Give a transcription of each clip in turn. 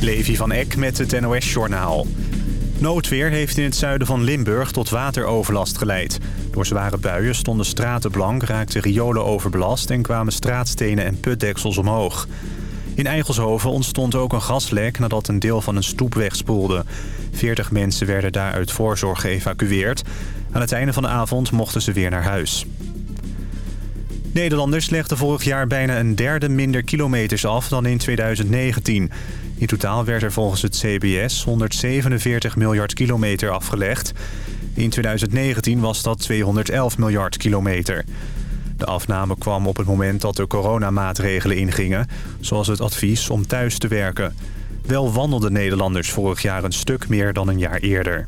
Levi van Eck met het NOS-journaal. Noodweer heeft in het zuiden van Limburg tot wateroverlast geleid. Door zware buien stonden straten blank, raakten riolen overbelast... en kwamen straatstenen en putdeksels omhoog. In Eigelshoven ontstond ook een gaslek nadat een deel van een stoep wegspoelde. 40 mensen werden daar uit voorzorg geëvacueerd. Aan het einde van de avond mochten ze weer naar huis. Nederlanders legden vorig jaar bijna een derde minder kilometers af dan in 2019. In totaal werd er volgens het CBS 147 miljard kilometer afgelegd. In 2019 was dat 211 miljard kilometer. De afname kwam op het moment dat de coronamaatregelen ingingen... zoals het advies om thuis te werken. Wel wandelden Nederlanders vorig jaar een stuk meer dan een jaar eerder.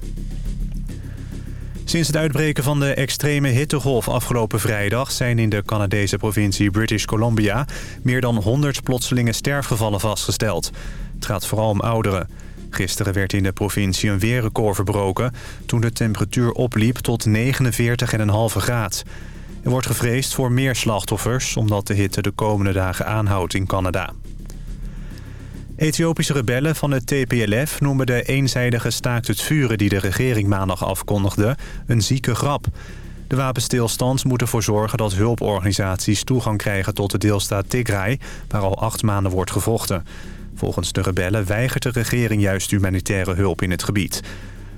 Sinds het uitbreken van de extreme hittegolf afgelopen vrijdag... zijn in de Canadese provincie British Columbia... meer dan 100 plotselinge sterfgevallen vastgesteld. Het gaat vooral om ouderen. Gisteren werd in de provincie een weerrecord verbroken... toen de temperatuur opliep tot 49,5 graad. Er wordt gevreesd voor meer slachtoffers... omdat de hitte de komende dagen aanhoudt in Canada. Ethiopische rebellen van het TPLF noemen de eenzijdige staakt het vuren... die de regering maandag afkondigde, een zieke grap. De wapenstilstand moet ervoor zorgen dat hulporganisaties toegang krijgen... tot de deelstaat Tigray, waar al acht maanden wordt gevochten. Volgens de rebellen weigert de regering juist humanitaire hulp in het gebied.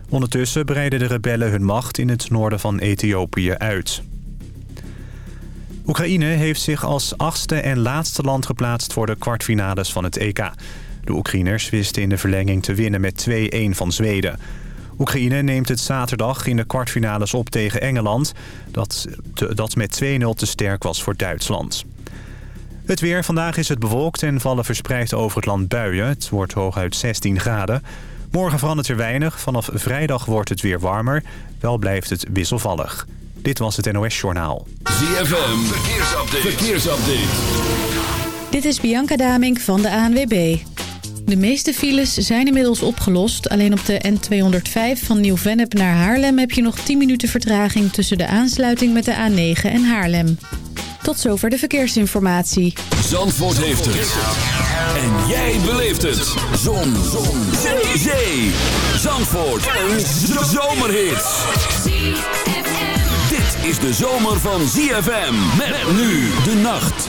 Ondertussen breiden de rebellen hun macht in het noorden van Ethiopië uit. Oekraïne heeft zich als achtste en laatste land geplaatst voor de kwartfinales van het EK. De Oekraïners wisten in de verlenging te winnen met 2-1 van Zweden. Oekraïne neemt het zaterdag in de kwartfinales op tegen Engeland... dat, dat met 2-0 te sterk was voor Duitsland. Het weer. Vandaag is het bewolkt en vallen verspreid over het land buien. Het wordt hooguit 16 graden. Morgen verandert er weinig. Vanaf vrijdag wordt het weer warmer. Wel blijft het wisselvallig. Dit was het NOS Journaal. ZFM. Verkeersupdate. Verkeersupdate. Dit is Bianca Damink van de ANWB. De meeste files zijn inmiddels opgelost. Alleen op de N205 van Nieuw-Vennep naar Haarlem... heb je nog 10 minuten vertraging tussen de aansluiting met de A9 en Haarlem. Tot zover de verkeersinformatie. Zandvoort heeft het. En jij beleeft het. Zon. Zon. Zee. Zee. Zandvoort. Een zomerhit. Dit is de zomer van ZFM. Met nu de nacht.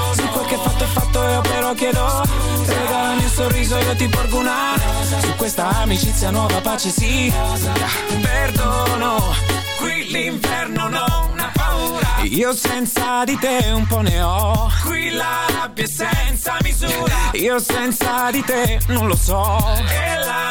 che fatto è fatto io però chiedo Regala il mio sorriso io ti porgo una Su questa amicizia nuova pace sì. Perdono Qui l'inferno non ha paura. Io senza di te un po' ne ho. Qui la rabbia è senza misura. Io senza di te non lo so. E la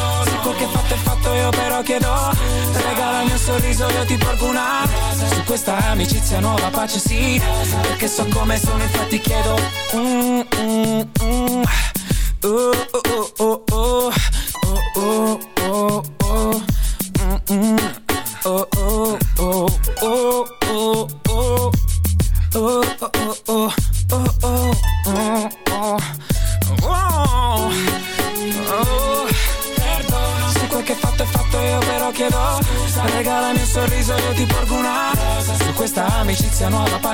Se quel che fatto è fatto io però chiedo. Regala il mio sorriso io ti porgo una. Su questa amicizia nuova pace sì Perché so come sono infatti chiedo. Mm, mm, mm. Oh, oh, oh, oh, oh, oh, oh,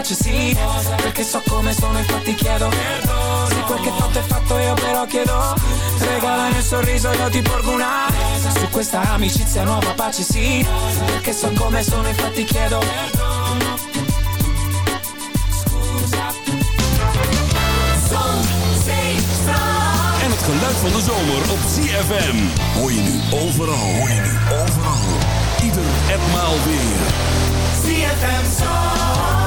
pace sì Perché so come sono infatti chiedo Perdono Se quel che fatto è fatto io però chiedo Regala il mio sorriso io ti porgo una Su questa amicizia nuova pace sì Perché so come sono infatti chiedo Perdono En het geluid van de zomer op ZFM. Hoor je nu overal. Hoor je nu overal. Ieder en maal weer. ZFM Zandvoort.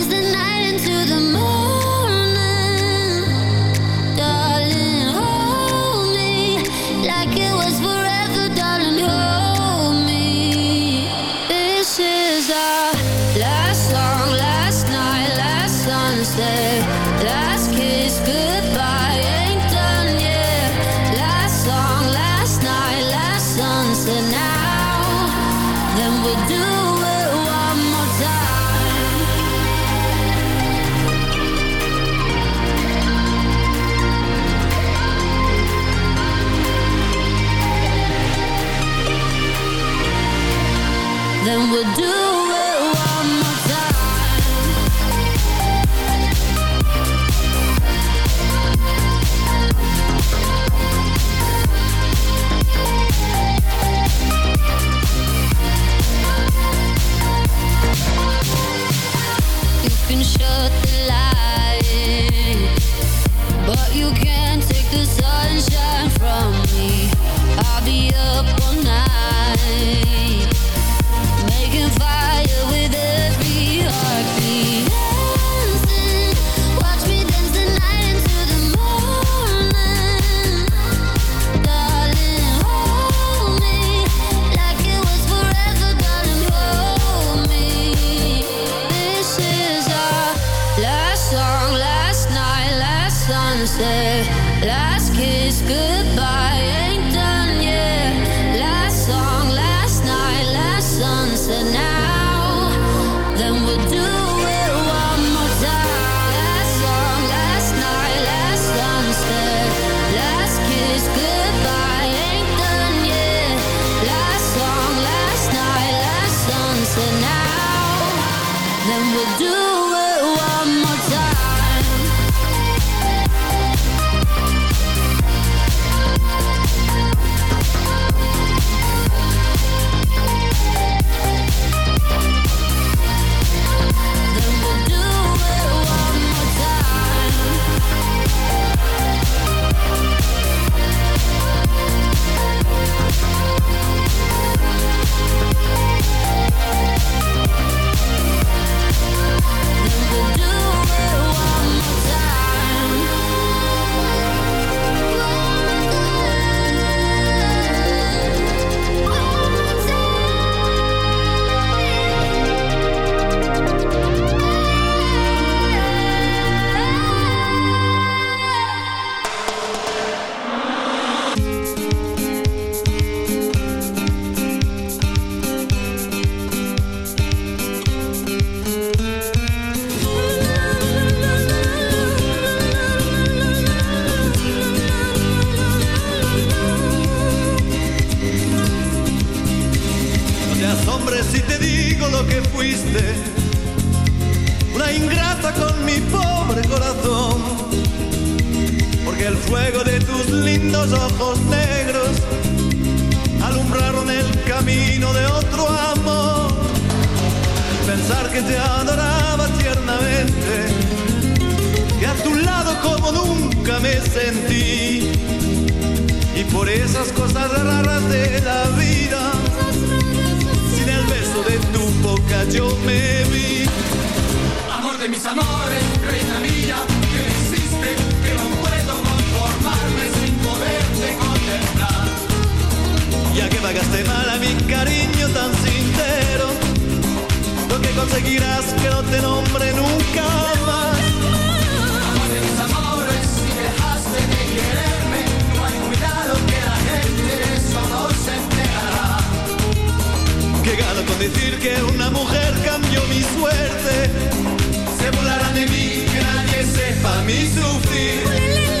desert conseguirás que no te nombre nunca más. Amor de mis amores, si dejaste de quererme, no hay cuidado que la gente de eso no se enterará. Que gano con decir que una mujer cambió mi suerte. Se burlarán de mí, que nadie sepa mi sufrir.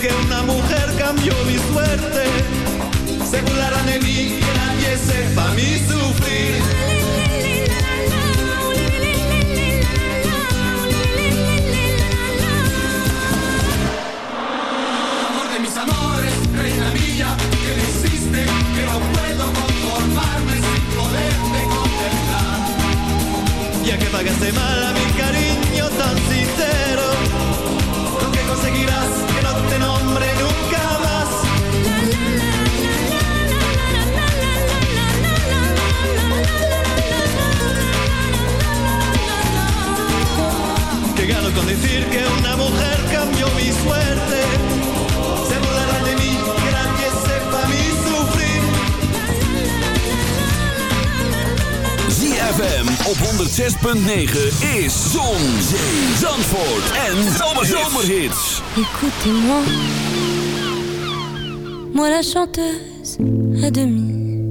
que una mujer cambió mi suerte. Se burlarán de mí, que nadie sepa mi sufrir. écoutez-moi, moi la chanteuse à demi.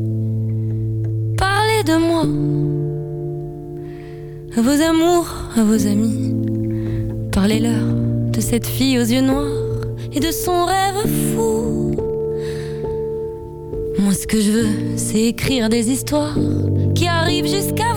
Parlez de moi, à vos amours, à vos amis. Parlez-leur de cette fille aux yeux noirs et de son rêve fou. Moi ce que je veux, c'est écrire des histoires qui arrivent jusqu'à vous.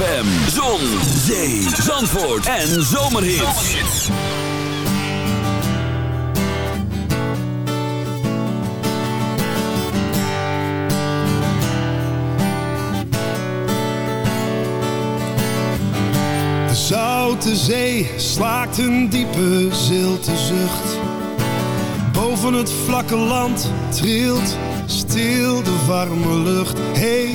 ZFM, zon, zee, zandvoort en zomerhits. De zoute zee slaakt een diepe zilte zucht. Boven het vlakke land trilt stil de warme lucht. Hey,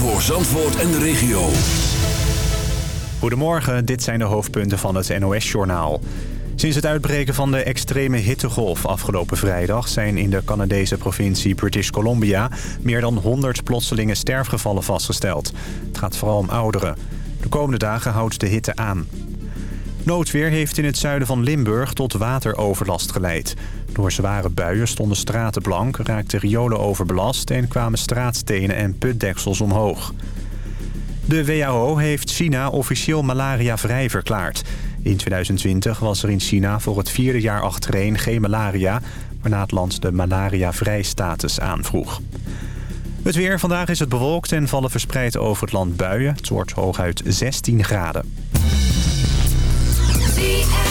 Voor Zandvoort en de regio. Goedemorgen, dit zijn de hoofdpunten van het NOS-journaal. Sinds het uitbreken van de extreme hittegolf afgelopen vrijdag... zijn in de Canadese provincie British Columbia... meer dan 100 plotselinge sterfgevallen vastgesteld. Het gaat vooral om ouderen. De komende dagen houdt de hitte aan. Noodweer heeft in het zuiden van Limburg tot wateroverlast geleid. Door zware buien stonden straten blank, raakten riolen overbelast... en kwamen straatstenen en putdeksels omhoog. De WHO heeft China officieel malaria-vrij verklaard. In 2020 was er in China voor het vierde jaar achtereen geen malaria... waarna het land de malaria-vrij status aanvroeg. Het weer. Vandaag is het bewolkt en vallen verspreid over het land buien. Het wordt hooguit 16 graden. ZFM.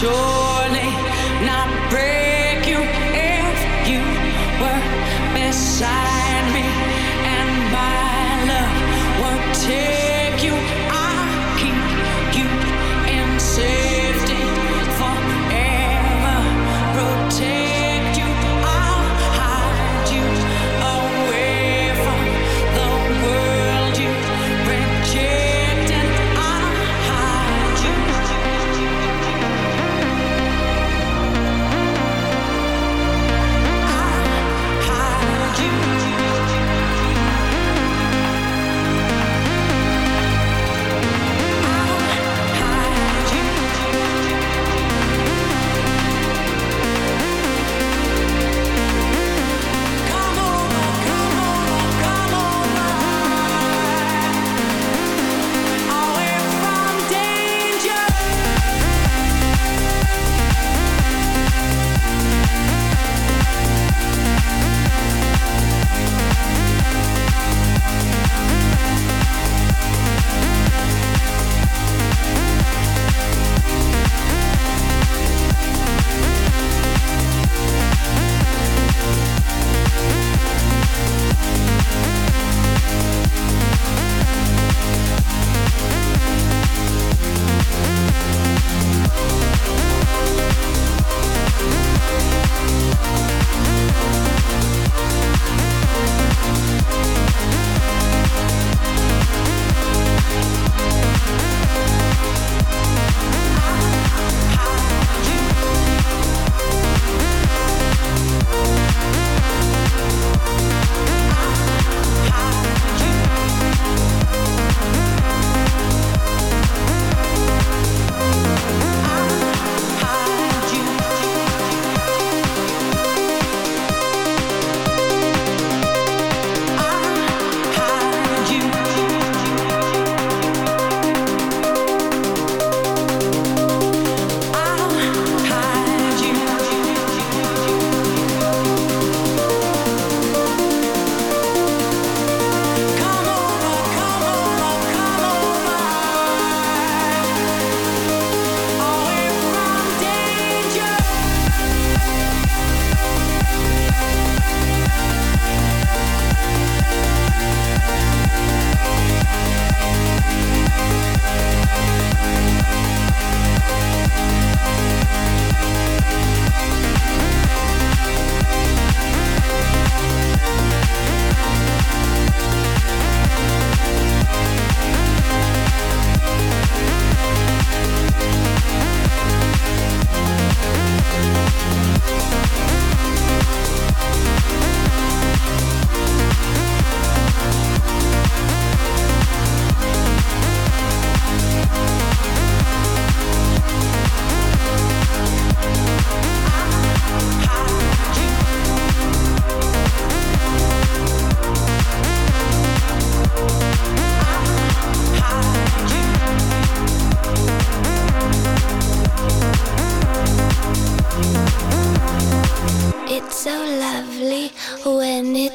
sure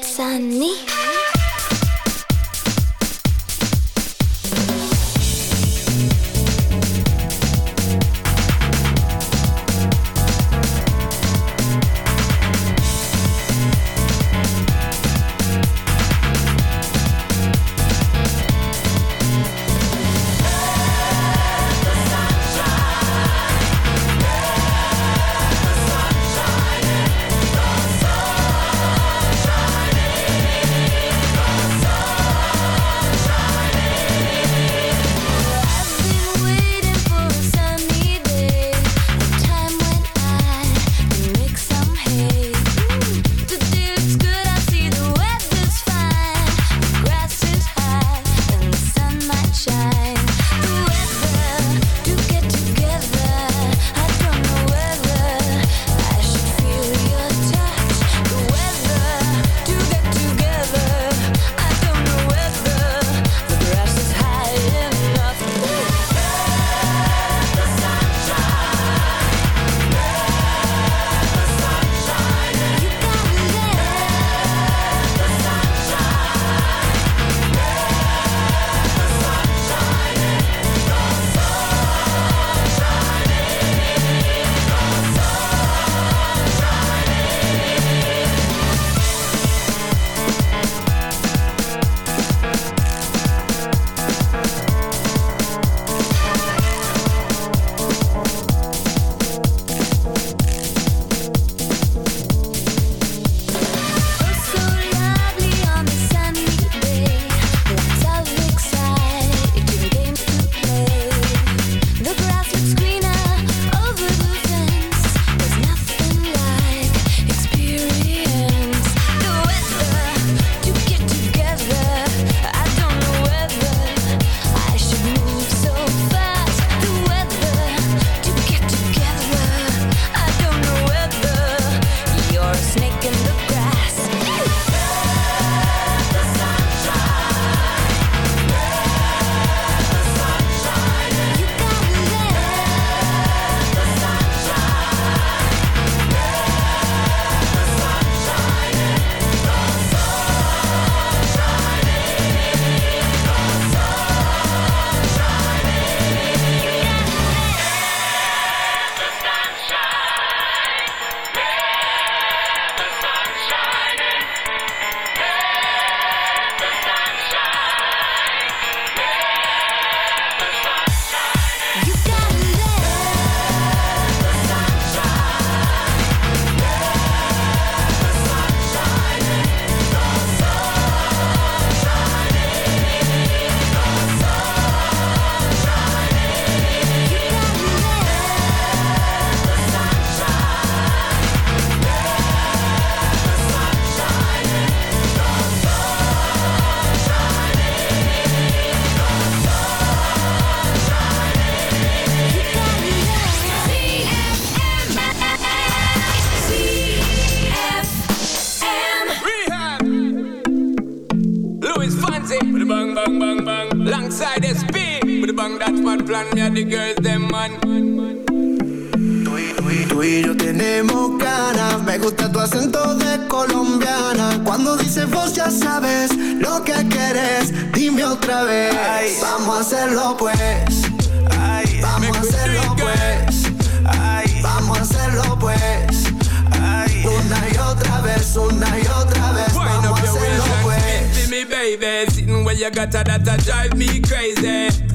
sunny. Vos ya sabes lo que quieres, dime otra vez. Vamos a hacerlo pues. Vamos a hacerlo pues. Vamos a hacerlo pues. Una y otra vez, una y otra vez. Wind Vamos a hacerlo pues. me, baby. Sitting where you got that, that drive me crazy.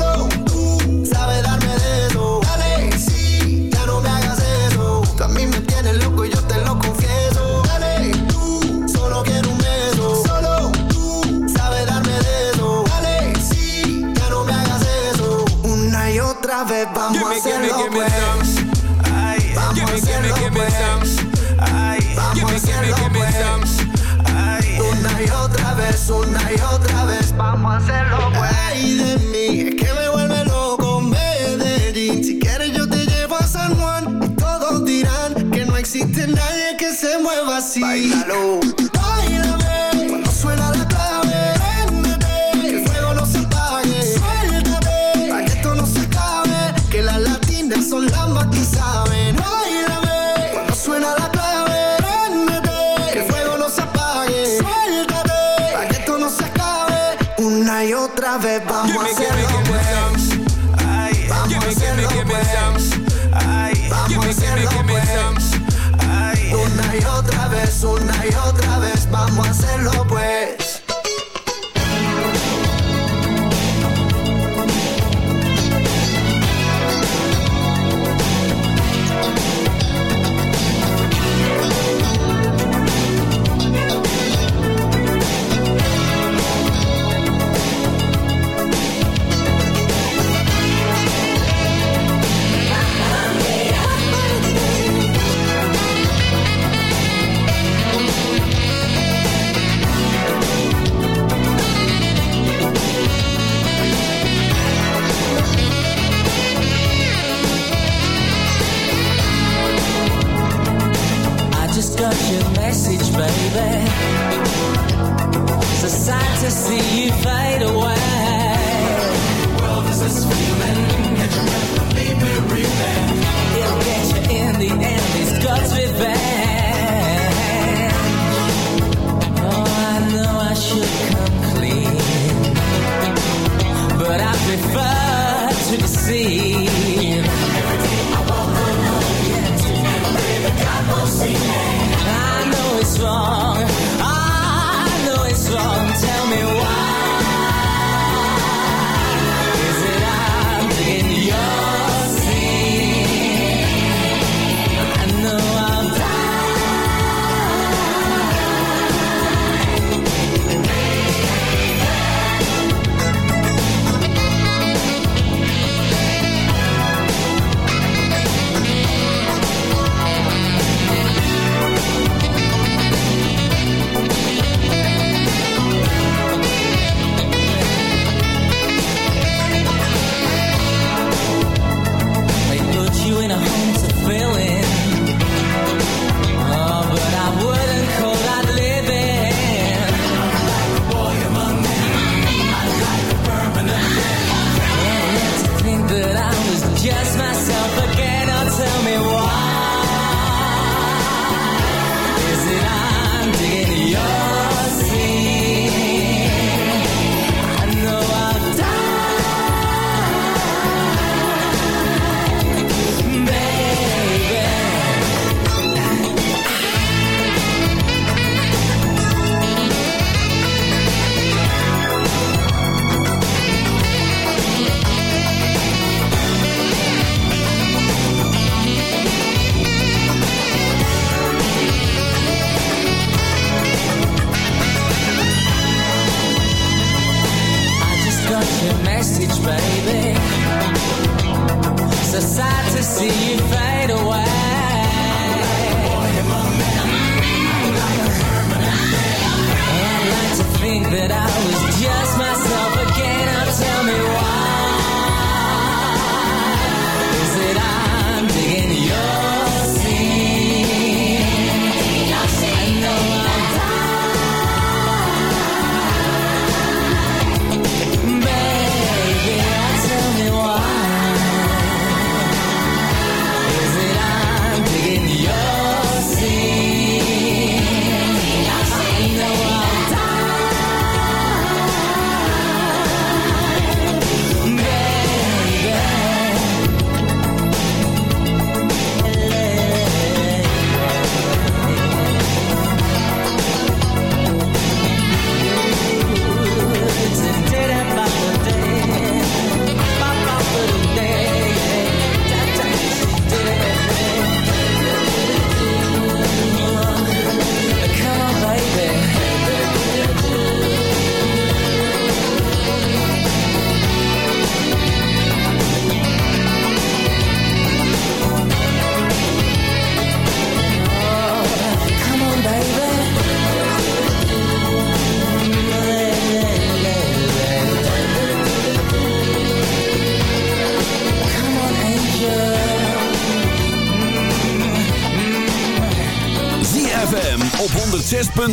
otra vez vamos Give a me, give me, hacerlo give me pues. some. Ay, vamos Give a me, me, hacerlo give me pues. some. Ay, Give vamos me, a give me, hacerlo give me pues. Una y otra vez, una y otra vez, vamos a hacerlo pues. Ay de mí, es que me vuelve loco Medellín. Si quieres yo te llevo a San Juan y todos dirán que no existe nadie que se mueva así. Báilalo. Una y otra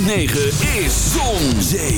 106.9 is Zon, Zee,